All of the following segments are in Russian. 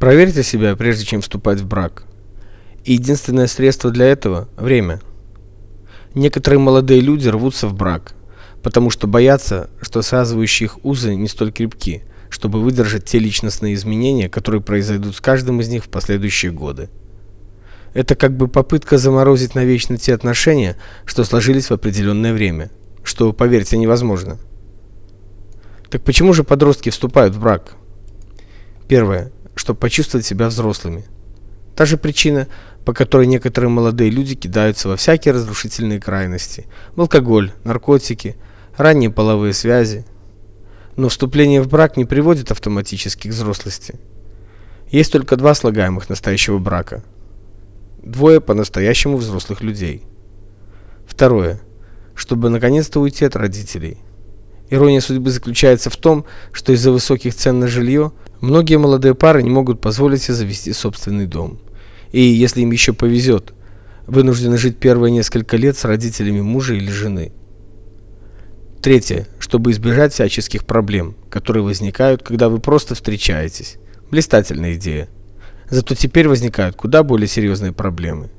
Проверьте себя, прежде чем вступать в брак. Единственное средство для этого – время. Некоторые молодые люди рвутся в брак, потому что боятся, что связывающие их узы не столь крепки, чтобы выдержать те личностные изменения, которые произойдут с каждым из них в последующие годы. Это как бы попытка заморозить навечно те отношения, что сложились в определенное время, что, поверьте, невозможно. Так почему же подростки вступают в брак? Первое, чтобы почувствовать себя взрослыми. Та же причина, по которой некоторые молодые люди кидаются во всякие разрушительные крайности: алкоголь, наркотики, ранние половые связи. Но вступление в брак не приводит автоматически к взрослости. Есть только два слагаемых настоящего брака. Двое по-настоящему взрослых людей. Второе. Чтобы наконец-то уйти от родителей. Ирония судьбы заключается в том, что из-за высоких цен на жилье многие молодые пары не могут позволить себе завести собственный дом. И если им еще повезет, вынуждены жить первые несколько лет с родителями мужа или жены. Третье, чтобы избежать всяческих проблем, которые возникают, когда вы просто встречаетесь. Блистательная идея. Зато теперь возникают куда более серьезные проблемы.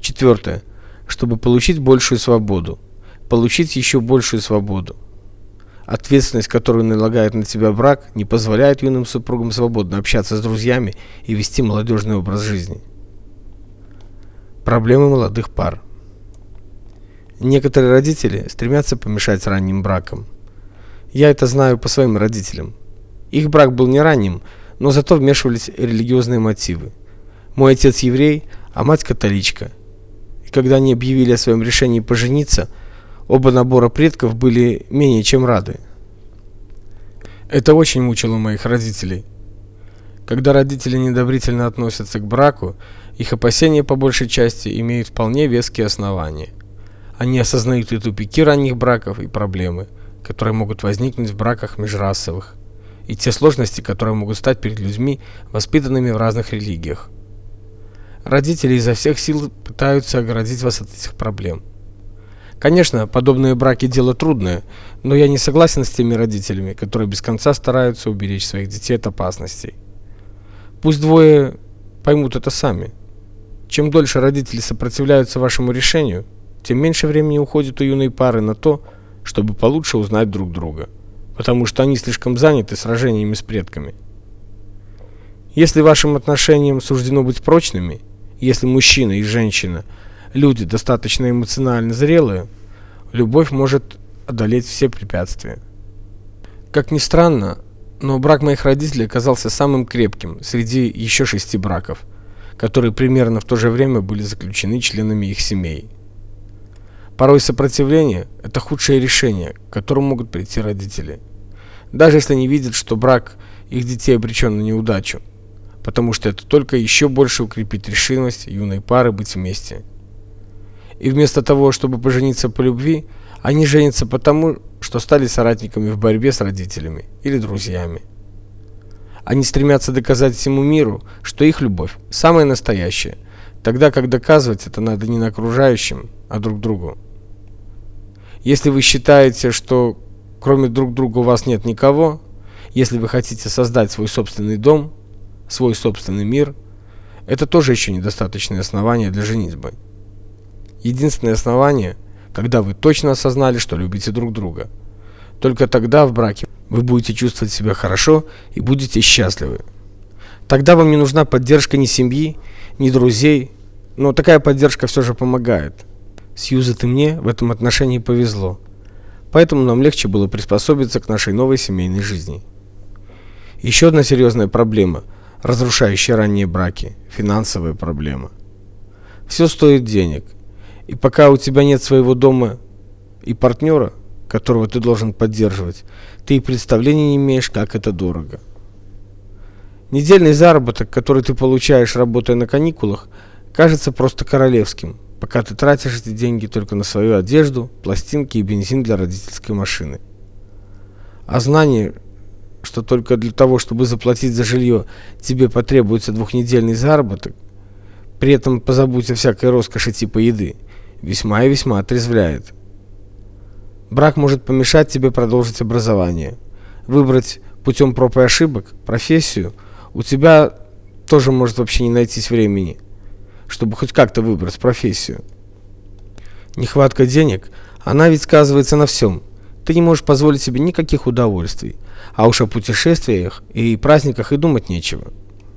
Четвертое, чтобы получить большую свободу, получить еще большую свободу. Ответственность, которую налагает на тебя брак, не позволяет юным супругам свободно общаться с друзьями и вести молодежный образ жизни. Проблемы молодых пар. Некоторые родители стремятся помешать ранним бракам. Я это знаю по своим родителям. Их брак был не ранним, но зато вмешивались религиозные мотивы. Мой отец еврей, а мать католичка. И когда они объявили о своем решении пожениться, Оба набора предков были менее чем рады. Это очень мучило моих родителей. Когда родители недобрительно относятся к браку, их опасения по большей части имеют вполне веские основания. Они осознают и тупики ранних браков, и проблемы, которые могут возникнуть в браках межрасовых, и те сложности, которые могут стать перед людьми, воспитанными в разных религиях. Родители изо всех сил пытаются оградить вас от этих проблем. Конечно, подобные браки дело трудное, но я не согласен с теми родителями, которые без конца стараются уберечь своих детей от опасностей. Пусть двое поймут это сами. Чем дольше родители сопротивляются вашему решению, тем меньше времени уходит у юной пары на то, чтобы получше узнать друг друга, потому что они слишком заняты сражениями с предками. Если вашим отношениям суждено быть прочными, если мужчина и женщина – люди достаточно эмоционально зрелые, любовь может одолеть все препятствия. Как ни странно, но брак моих родителей оказался самым крепким среди еще шести браков, которые примерно в то же время были заключены членами их семей. Порой сопротивление это худшее решение, к которому могут прийти родители. Даже если они видят, что брак их детей обречен на неудачу, потому что это только еще больше укрепит решимость юной пары быть вместе. И вместо того, чтобы пожениться по любви, они женятся потому, что стали соратниками в борьбе с родителями или друзьями. Они стремятся доказать всему миру, что их любовь самая настоящая, тогда как доказывать это надо не на окружающим, а друг другу. Если вы считаете, что кроме друг друга у вас нет никого, если вы хотите создать свой собственный дом, свой собственный мир, это тоже еще недостаточное основание для женитьбы единственное основание, когда вы точно осознали, что любите друг друга. Только тогда в браке вы будете чувствовать себя хорошо и будете счастливы. Тогда вам не нужна поддержка ни семьи, ни друзей, но такая поддержка все же помогает. Сьюзет и мне в этом отношении повезло. Поэтому нам легче было приспособиться к нашей новой семейной жизни. Еще одна серьезная проблема, разрушающая ранние браки финансовая проблема. Все стоит денег. И пока у тебя нет своего дома и партнера, которого ты должен поддерживать, ты и представления не имеешь, как это дорого. Недельный заработок, который ты получаешь, работая на каникулах, кажется просто королевским, пока ты тратишь эти деньги только на свою одежду, пластинки и бензин для родительской машины. А знание, что только для того, чтобы заплатить за жилье, тебе потребуется двухнедельный заработок, при этом позабудь о всякой роскоши типа еды, весьма и весьма отрезвляет. Брак может помешать тебе продолжить образование, выбрать путем проб и ошибок профессию, У тебя тоже может вообще не найтись времени, чтобы хоть как-то выбрать профессию. Нехватка денег, она ведь сказывается на всем. Ты не можешь позволить себе никаких удовольствий, а уж о путешествиях и праздниках и думать нечего.